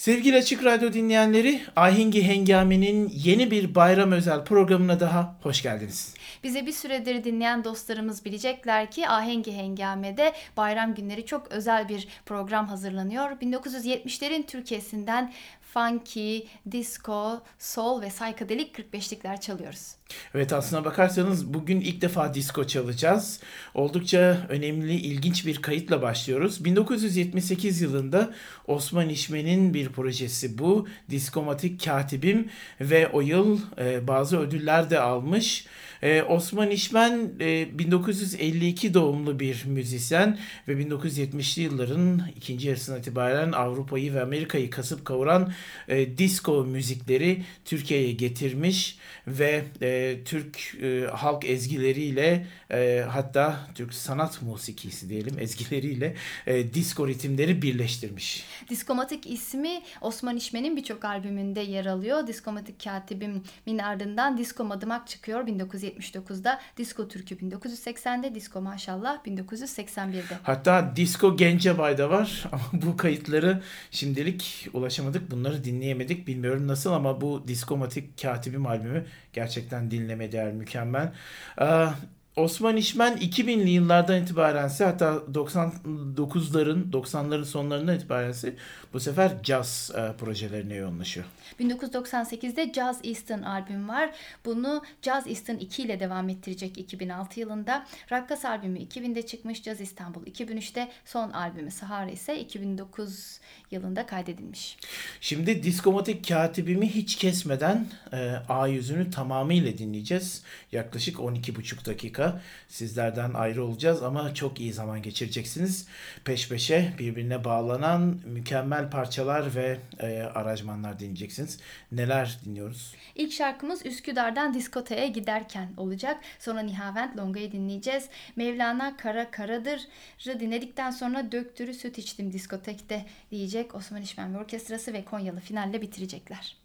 Sevgili Açık Radyo dinleyenleri, Ahengi Hengami'nin yeni bir bayram özel programına daha hoş geldiniz. Bize bir süredir dinleyen dostlarımız bilecekler ki Ahengi Hengame'de bayram günleri çok özel bir program hazırlanıyor. 1970'lerin Türkiye'sinden funky, disco, soul ve psychedelic 45'likler çalıyoruz. Evet aslına bakarsanız bugün ilk defa disco çalacağız. Oldukça önemli, ilginç bir kayıtla başlıyoruz. 1978 yılında Osman İşmen'in bir projesi bu. Diskomatik Katibim ve o yıl e, bazı ödüller de almış. Ee, Osman İşmen e, 1952 doğumlu bir müzisyen ve 1970'li yılların ikinci yarısına itibaren Avrupa'yı ve Amerika'yı kasıp kavuran e, disco müzikleri Türkiye'ye getirmiş ve e, Türk e, halk ezgileriyle e, hatta Türk sanat musikisi diyelim ezgileriyle e, disco ritimleri birleştirmiş. Diskomatik ismi Osman İşmen'in birçok albümünde yer alıyor. Diskomatik Katibim'in ardından Disko Madımak çıkıyor 1979'da. Disko Türkü 1980'de, Disko Maşallah 1981'de. Hatta Disko Gencebay'da var ama bu kayıtları şimdilik ulaşamadık. Bunları dinleyemedik. Bilmiyorum nasıl ama bu Diskomatik Katibim albümü gerçekten dinleme değer mükemmel. Ee, Osman İşmen 2000'li yıllardan itibarense hatta 99'ların 90'ların sonlarından itibarense bu sefer jazz e, projelerine yoğunlaşıyor. 1998'de Jazz Eastern albüm var. Bunu Jazz Eastern 2 ile devam ettirecek 2006 yılında. Rakkas albümü 2000'de çıkmış. Jazz İstanbul 2003'te son albümü Sahara ise 2009 yılında kaydedilmiş. Şimdi diskomatik katibimi hiç kesmeden e, A yüzünü tamamıyla dinleyeceğiz. Yaklaşık 12,5 dakika sizlerden ayrı olacağız ama çok iyi zaman geçireceksiniz. Peş peşe birbirine bağlanan mükemmel parçalar ve e, aranjmanlar dinleyeceksiniz. Neler dinliyoruz? İlk şarkımız Üsküdar'dan diskoteye giderken olacak. Sonra Nihavent Longa'yı dinleyeceğiz. Mevlana Kara Karadır'ı dinledikten sonra Döktürü Süt içtim diskotekte diyecek. Osman İşmen ve Orkestrası ve Konyalı finalle bitirecekler.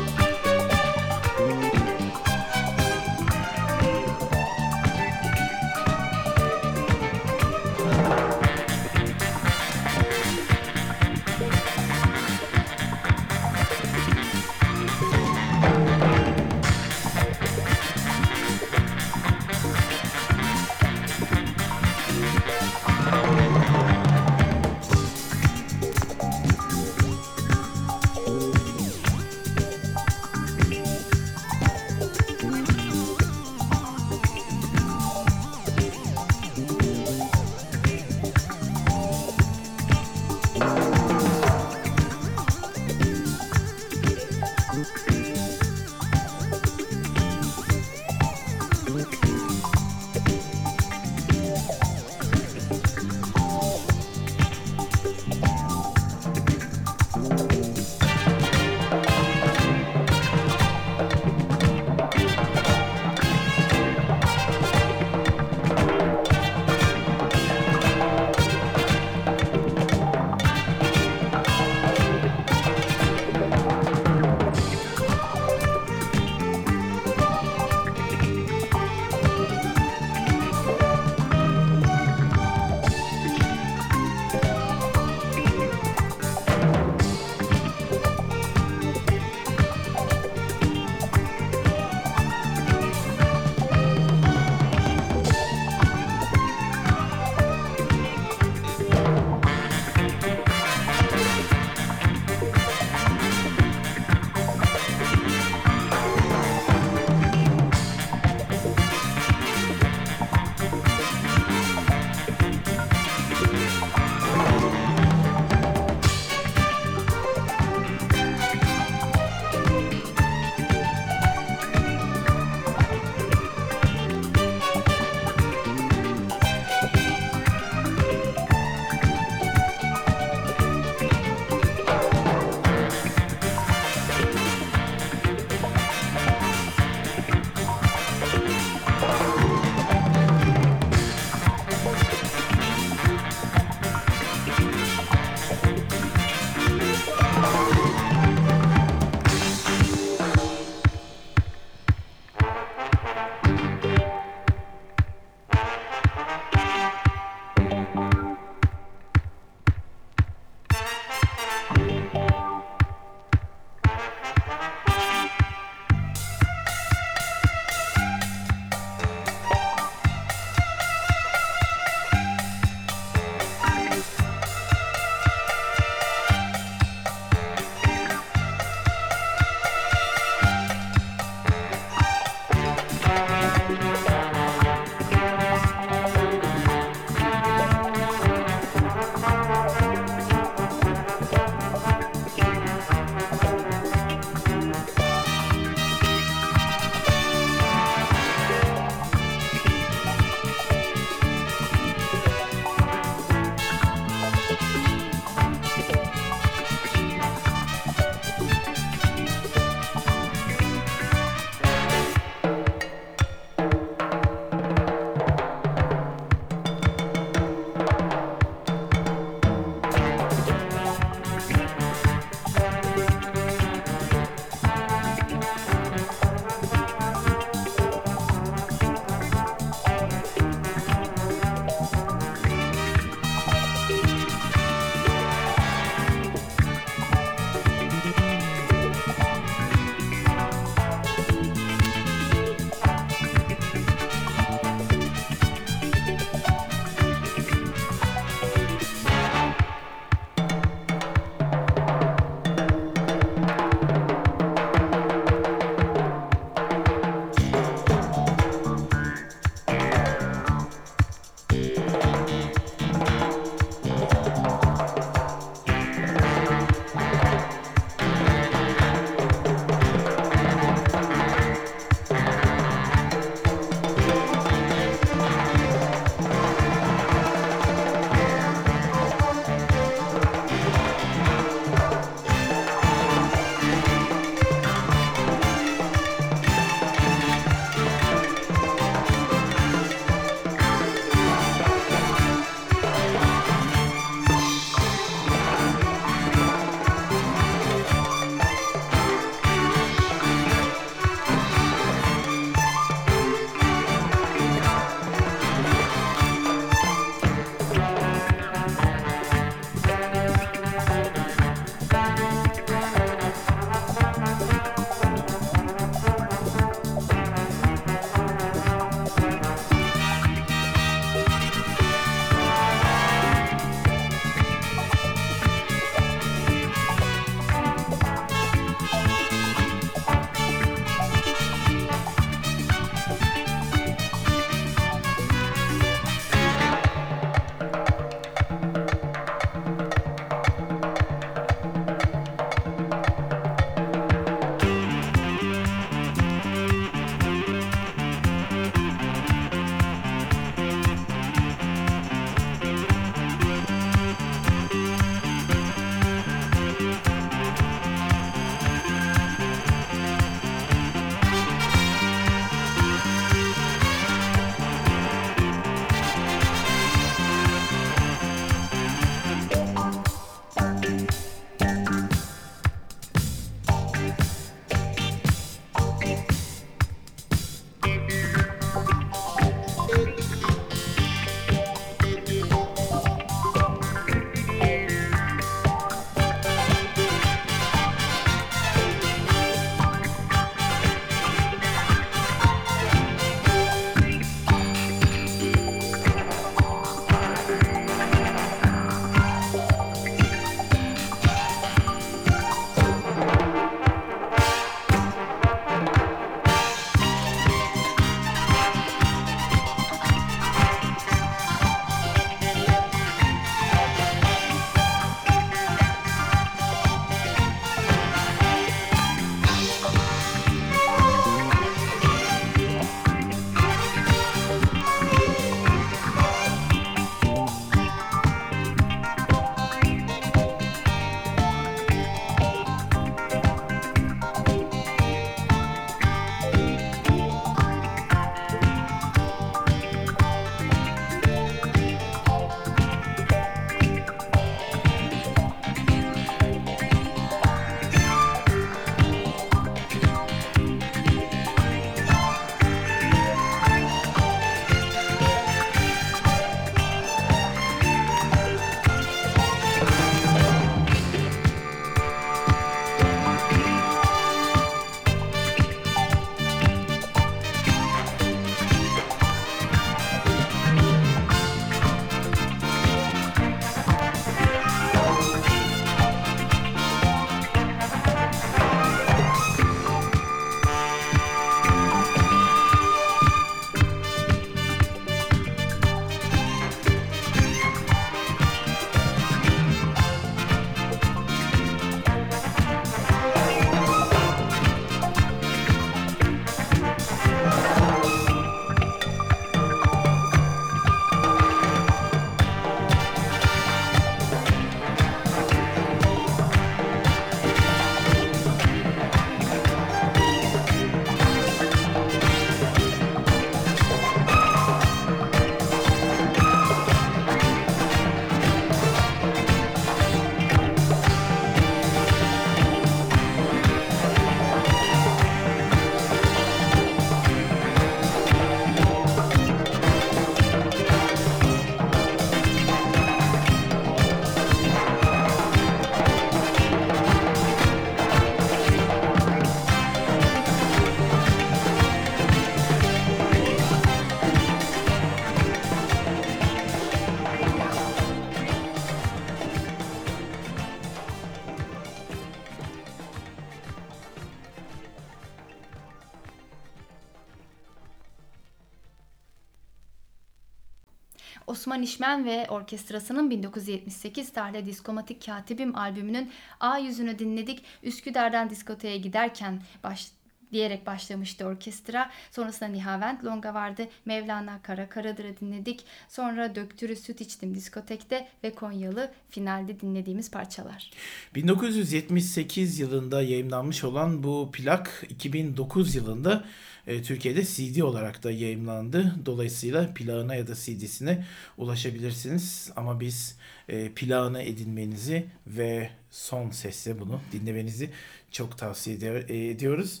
Osman İşmen ve orkestrasının 1978 tarihli Diskomatik Katibim albümünün A yüzünü dinledik. Üsküdar'dan diskoteye giderken baş, diyerek başlamıştı orkestra. Sonrasında Nihavent Longa vardı. Mevlana Kara Karadır'ı dinledik. Sonra Döktürü Süt içtim diskotekte ve Konyalı finalde dinlediğimiz parçalar. 1978 yılında yayınlanmış olan bu plak 2009 yılında e, Türkiye'de CD olarak da yayınlandı. Dolayısıyla plağına ya da CD'sine ulaşabilirsiniz. Ama biz e, plağına edinmenizi ve son sesle bunu dinlemenizi çok tavsiye ediyoruz.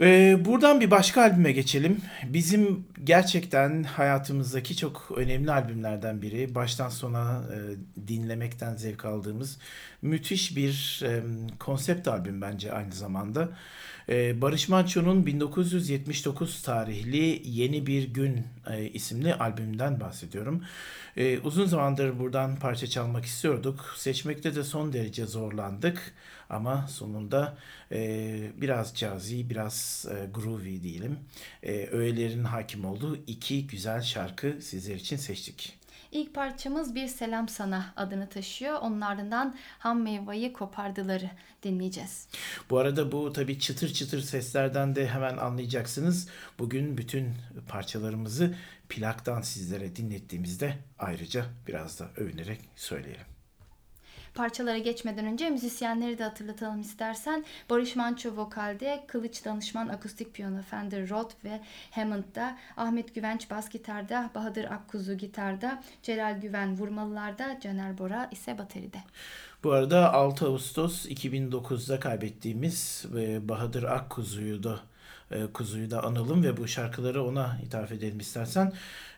Ee, buradan bir başka albüme geçelim. Bizim gerçekten hayatımızdaki çok önemli albümlerden biri. Baştan sona e, dinlemekten zevk aldığımız müthiş bir e, konsept albüm bence aynı zamanda. E, Barış Manço'nun 1979 tarihli Yeni Bir Gün e, isimli albümden bahsediyorum. E, uzun zamandır buradan parça çalmak istiyorduk. Seçmekte de son derece zorlandık. Ama sonunda e, biraz cazi, biraz e, groovy diyelim. Öğelerin hakim olduğu iki güzel şarkı sizler için seçtik. İlk parçamız Bir Selam Sana adını taşıyor. Onun ardından Ham Meyveyi Kopardıları dinleyeceğiz. Bu arada bu tabii çıtır çıtır seslerden de hemen anlayacaksınız. Bugün bütün parçalarımızı plaktan sizlere dinlettiğimizde ayrıca biraz da övünerek söyleyelim. Parçalara geçmeden önce müzisyenleri de hatırlatalım istersen. Barış Manço vokalde, Kılıç Danışman akustik piyano, Fender Rhodes ve Hammond'da, Ahmet Güvenç bas gitarda, Bahadır Akkuzu gitarda, Celal Güven vurmalılarda, Caner Bora ise bateride. Bu arada 6 Ağustos 2009'da kaybettiğimiz Bahadır Akkuzu'yu da kuzuyu da analım ve bu şarkıları ona ithaf edelim istersen.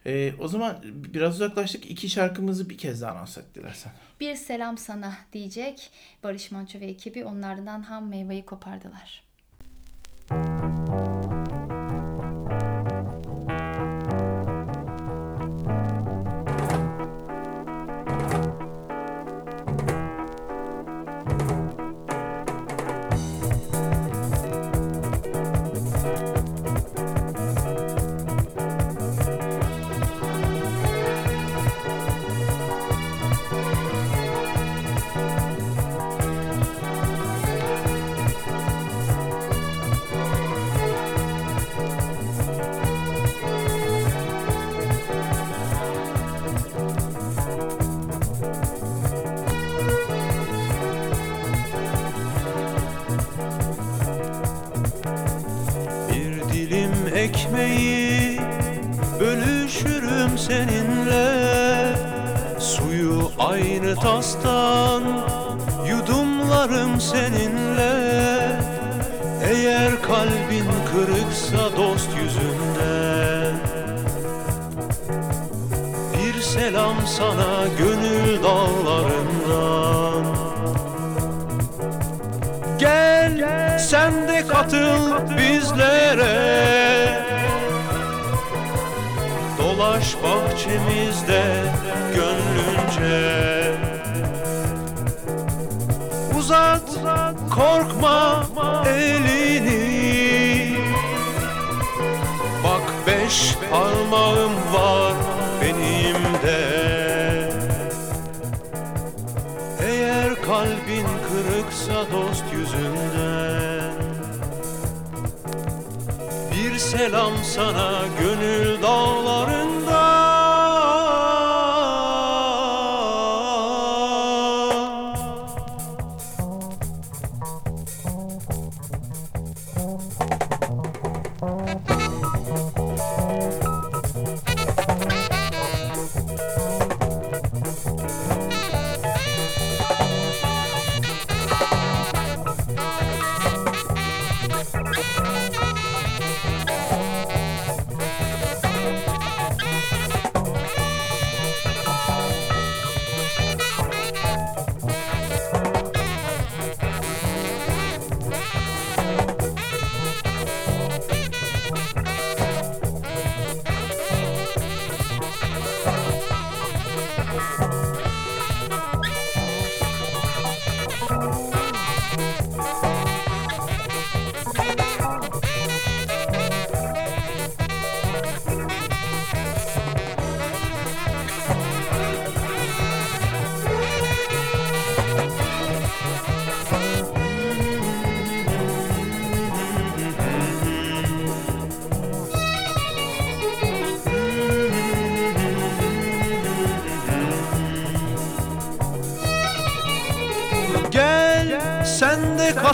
E, o zaman biraz uzaklaştık. İki şarkımızı bir kez daha anons et dilersen. Bir selam sana diyecek Barış Manço ve ekibi onlardan ham meyveyi kopardılar. Müzik bizlere. Dolaş bahçemizde gönlünce. Uzat, korkma elini. Bak beş parmağım var benim de. Eğer kalbin kırıksa dost yüzünden selam sana gönül dağlarında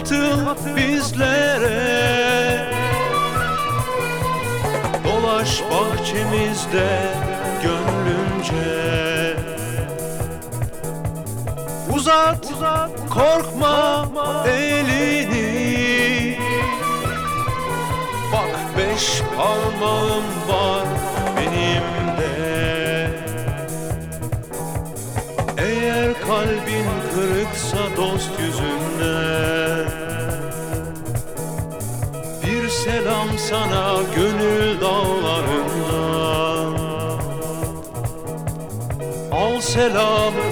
Katıl bizlere. Dolaş bahçemizde gönlünce Uzat, korkma, elini. Bak beş parmağım var benim Eğer kalbin kırıksa dost yüzün sana gönül dağlarından. Al selamı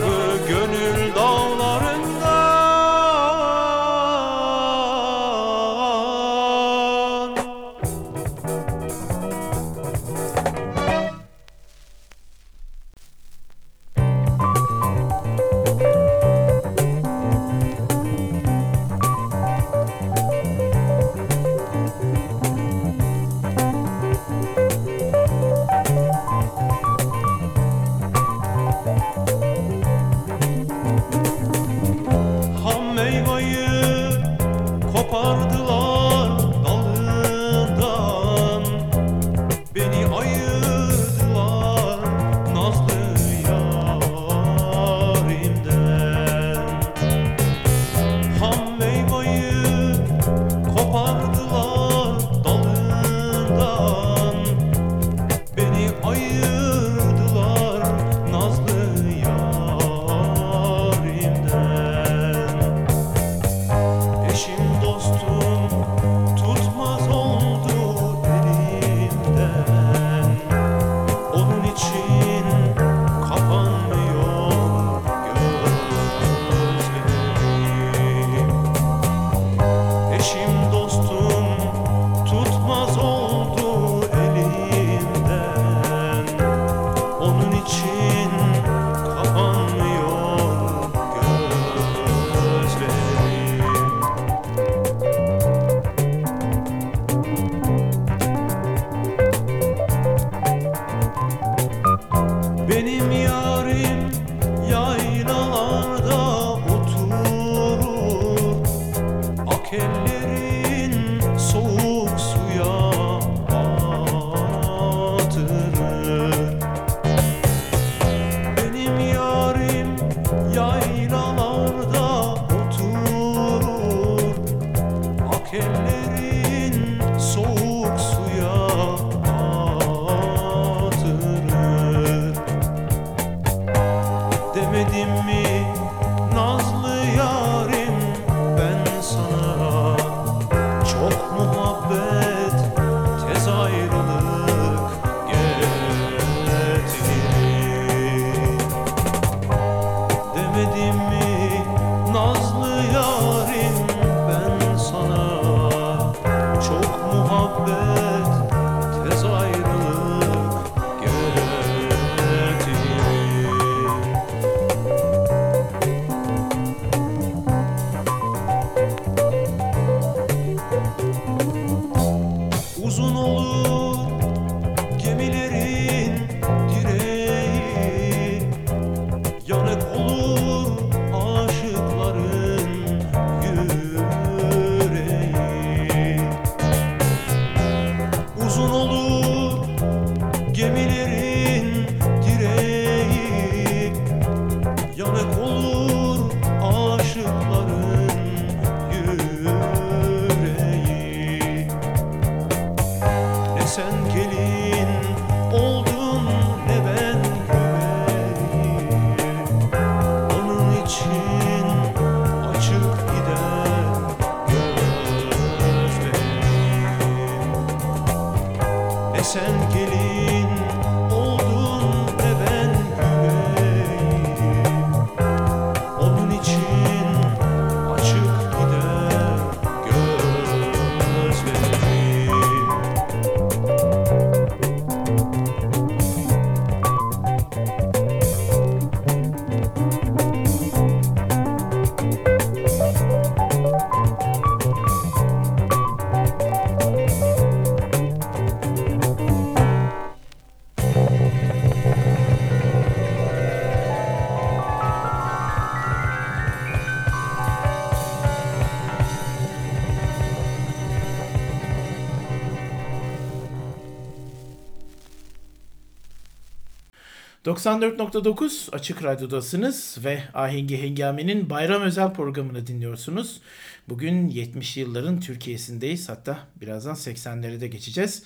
94.9 Açık Radyo'dasınız ve Ahengi Hengami'nin bayram özel programını dinliyorsunuz. Bugün 70'li yılların Türkiye'sindeyiz hatta birazdan 80'leri de geçeceğiz.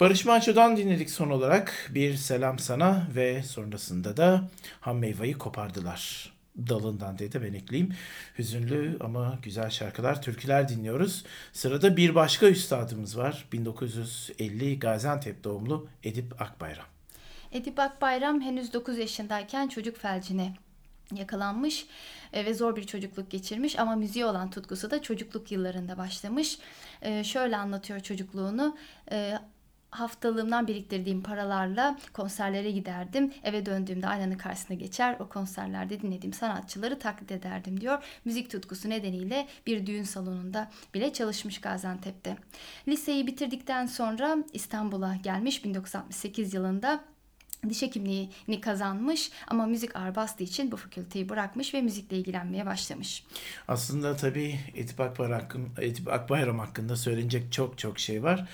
Barış Manço'dan dinledik son olarak bir selam sana ve sonrasında da ham meyveyi kopardılar dalından diye de ben ekleyeyim. Hüzünlü ama güzel şarkılar, türküler dinliyoruz. Sırada bir başka üstadımız var. 1950 Gaziantep doğumlu Edip Akbayram. Edip Akbayram henüz 9 yaşındayken çocuk felcine yakalanmış e, ve zor bir çocukluk geçirmiş ama müziğe olan tutkusu da çocukluk yıllarında başlamış. E, şöyle anlatıyor çocukluğunu. E, haftalığımdan biriktirdiğim paralarla konserlere giderdim. Eve döndüğümde aynanın karşısına geçer o konserlerde dinlediğim sanatçıları taklit ederdim diyor. Müzik tutkusu nedeniyle bir düğün salonunda bile çalışmış Gaziantep'te. Liseyi bitirdikten sonra İstanbul'a gelmiş 1968 yılında diş hekimliğini kazanmış ama müzik ağır bastığı için bu fakülteyi bırakmış ve müzikle ilgilenmeye başlamış. Aslında tabii Edip Akbayram, Edip Akbayram hakkında söylenecek çok çok şey var.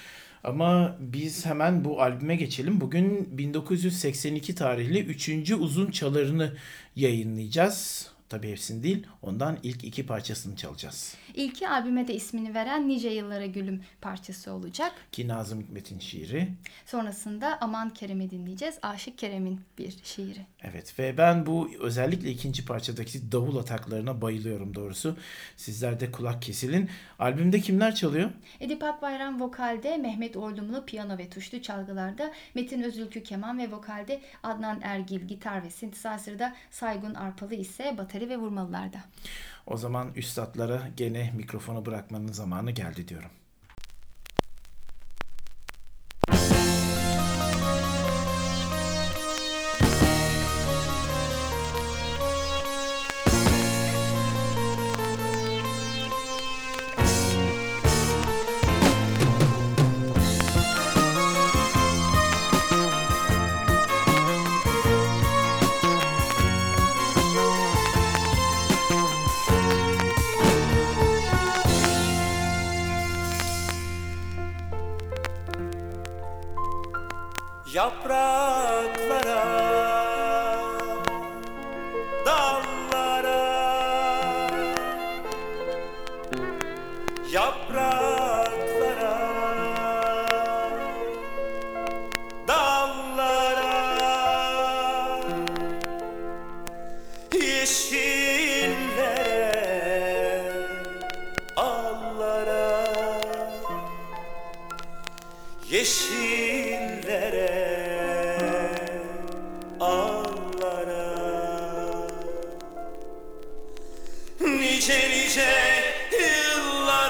Ama biz hemen bu albüme geçelim. Bugün 1982 tarihli 3. uzun çalarını yayınlayacağız. Tabii hepsini değil. Ondan ilk iki parçasını çalacağız. İlki albüme de ismini veren Nice Yıllara Gülüm parçası olacak. Ki Nazım Hikmet'in şiiri. Sonrasında Aman Kerem'i dinleyeceğiz. Aşık Kerem'in bir şiiri. Evet ve ben bu özellikle ikinci parçadaki davul ataklarına bayılıyorum doğrusu. Sizler de kulak kesilin. Albümde kimler çalıyor? Edip Akbayram vokalde, Mehmet Oylumlu piyano ve tuşlu çalgılarda, Metin Özülkü keman ve vokalde, Adnan Ergil gitar ve synthesizer'da, Saygun Arpalı ise bateri ve vurmalılarda. O zaman üstadlara gene mikrofonu bırakmanın zamanı geldi diyorum. Nice nice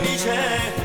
nice nice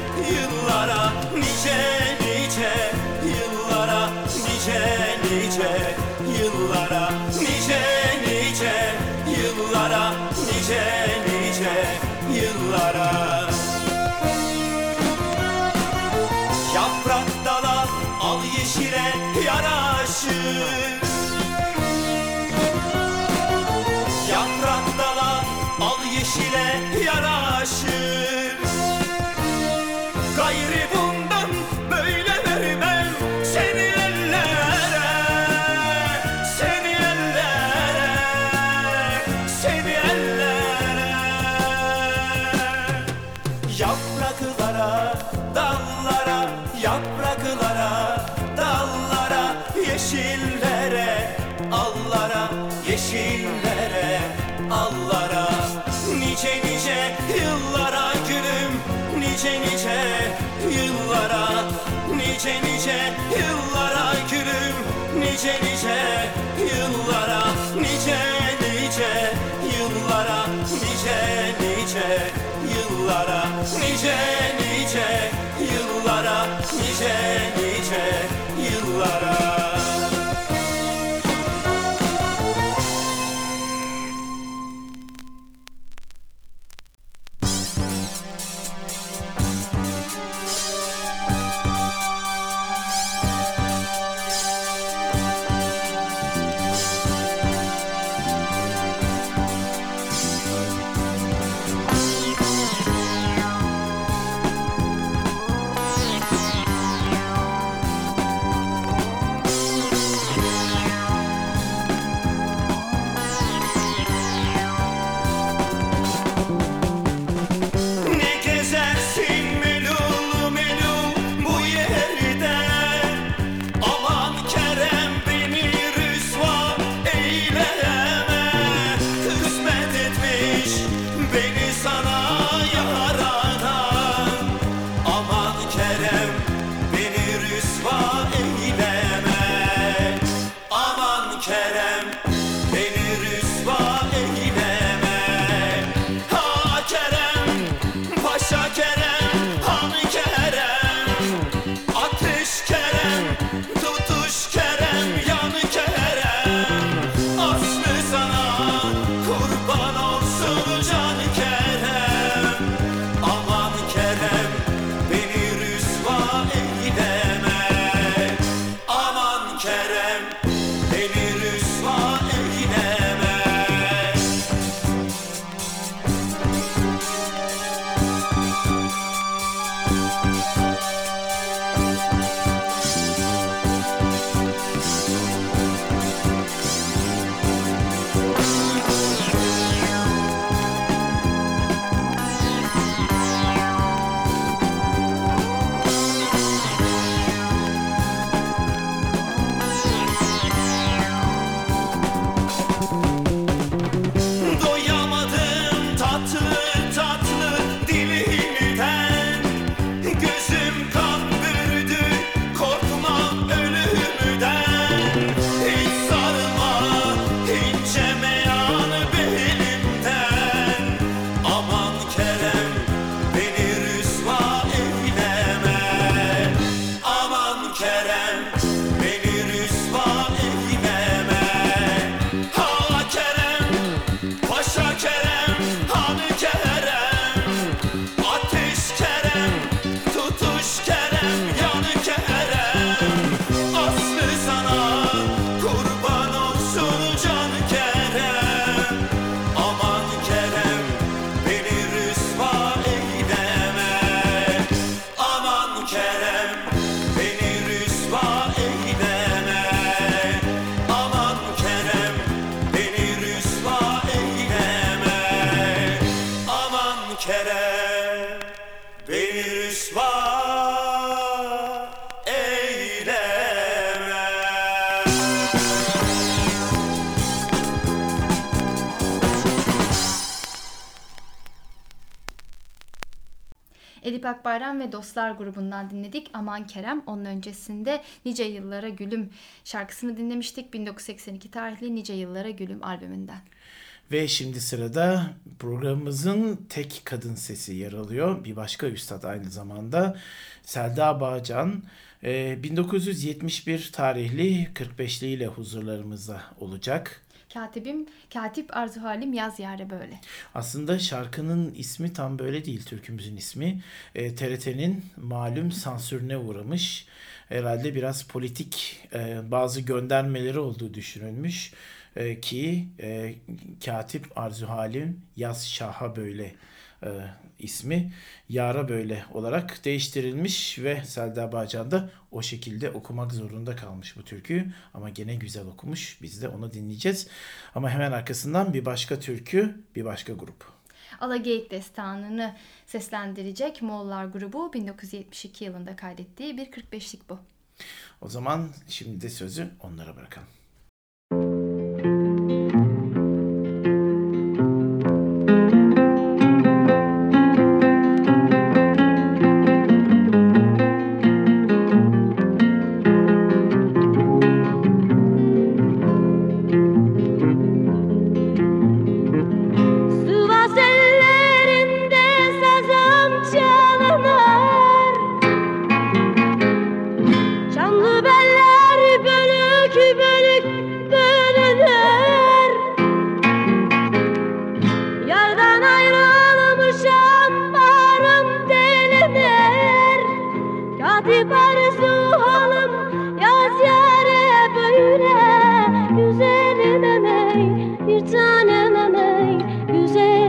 nice nice yıllara Nice nice yıllara Nice nice yıllara Nice Bayram ve Dostlar grubundan dinledik. Aman Kerem. Onun öncesinde Nice Yıllara Gülüm şarkısını dinlemiştik. 1982 tarihli Nice Yıllara Gülüm albümünden. Ve şimdi sırada programımızın tek kadın sesi yer alıyor. Bir başka üstad aynı zamanda Selda Bağcan. Ee, 1971 tarihli 45'liyle huzurlarımızda olacak. Katibim, Katip Arzu Halim Yaz Yare Böyle. Aslında şarkının ismi tam böyle değil türkümüzün ismi. E, TRT'nin malum sansürüne uğramış. Herhalde biraz politik e, bazı göndermeleri olduğu düşünülmüş. E, ki e, Katip Arzu Halim Yaz Şah'a böyle e, ismi Yara Böyle olarak değiştirilmiş ve Selda Bağcan da o şekilde okumak zorunda kalmış bu türküyü ama gene güzel okumuş. Biz de onu dinleyeceğiz. Ama hemen arkasından bir başka türkü, bir başka grup. Alageyik Destanı'nı seslendirecek Moğollar grubu 1972 yılında kaydettiği bir 45'lik bu. O zaman şimdi de sözü onlara bırakalım. ma main.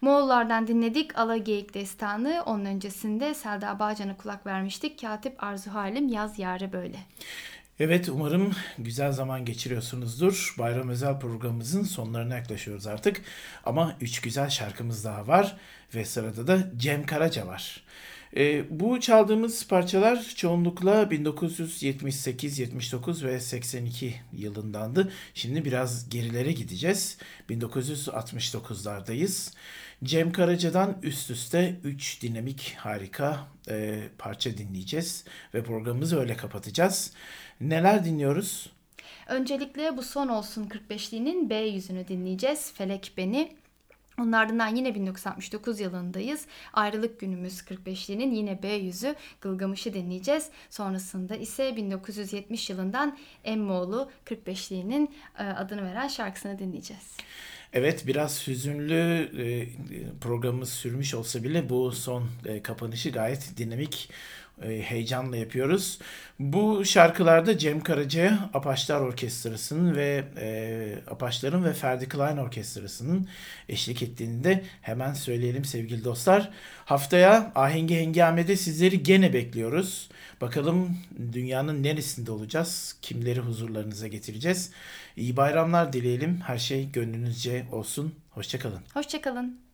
Moğollardan dinledik Ala Geyik Destanı. Onun öncesinde Selda Bağcan'a kulak vermiştik. Katip Arzu Halim Yaz Yare Böyle. Evet umarım güzel zaman geçiriyorsunuzdur. Bayram özel programımızın sonlarına yaklaşıyoruz artık. Ama üç güzel şarkımız daha var ve sırada da Cem Karaca var. Ee, bu çaldığımız parçalar çoğunlukla 1978, 79 ve 82 yılındandı. Şimdi biraz gerilere gideceğiz. 1969'lardayız. Cem Karaca'dan üst üste 3 dinamik harika e, parça dinleyeceğiz ve programımızı öyle kapatacağız. Neler dinliyoruz? Öncelikle bu son olsun 45'liğinin B yüzünü dinleyeceğiz. Felek Beni. Onun ardından yine 1969 yılındayız. Ayrılık günümüz 45'liğinin yine B yüzü Gılgamış'ı dinleyeceğiz. Sonrasında ise 1970 yılından Emmoğlu 45'liğinin e, adını veren şarkısını dinleyeceğiz. Evet biraz hüzünlü e, programımız sürmüş olsa bile bu son e, kapanışı gayet dinamik e, heyecanla yapıyoruz. Bu şarkılarda Cem Karaca'ya Apaçlar Orkestrası'nın ve e, Apaçların ve Ferdi Klein Orkestrası'nın eşlik ettiğini de hemen söyleyelim sevgili dostlar. Haftaya Ahengi Hengame'de sizleri gene bekliyoruz. Bakalım dünyanın neresinde olacağız? Kimleri huzurlarınıza getireceğiz? İyi bayramlar dileyelim. Her şey gönlünüzce olsun. Hoşçakalın. Hoşçakalın.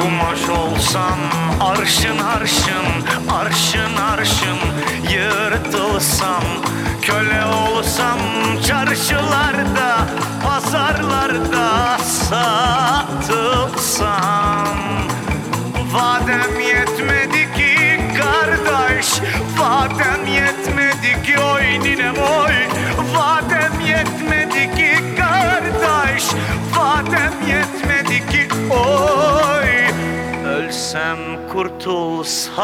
Kumaş olsam arşın arşın Arşın arşın yırtılsam Köle olsam çarşılarda Pazarlarda satılsam. Vadem yetmedi ki kardeş Vadem yetmedi ki oy ninem oy. Vadem yetmedi ki kardeş Vadem yetmedi ki oy Ölsem kurtulsam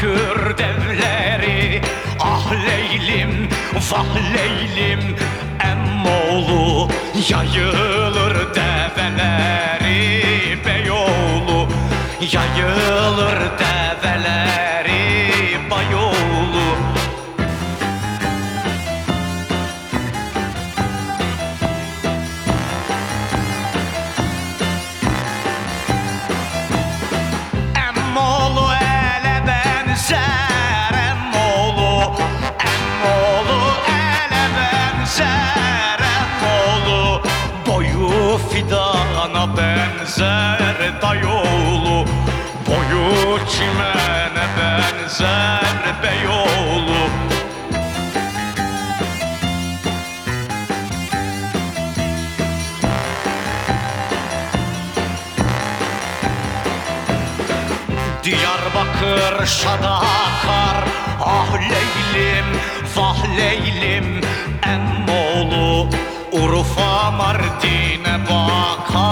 Karşıda Kürt evleri Ah Leylim, vah Leylim Emmoğlu yayılır develeri Beyoğlu yayılır develeri Diyarbakır şada akar. Ah Leylim, vah Leylim. Emmoğlu Urfa Mardin'e bakar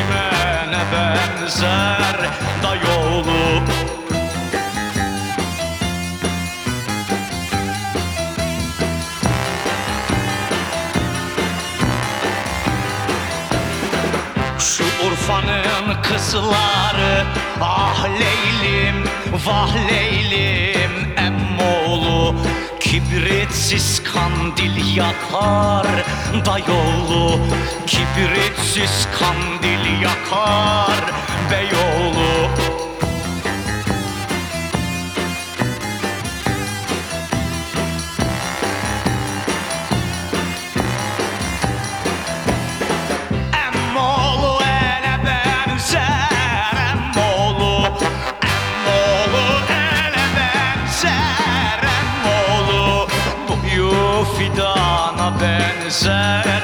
Boyu çimene benzer Dayoğlu Şu Urfa'nın kızları Ah Leylim, vah Leylim Kibritsiz kandil yakar Dayolu Kibritsiz kandil yakar Beyoğlu desire.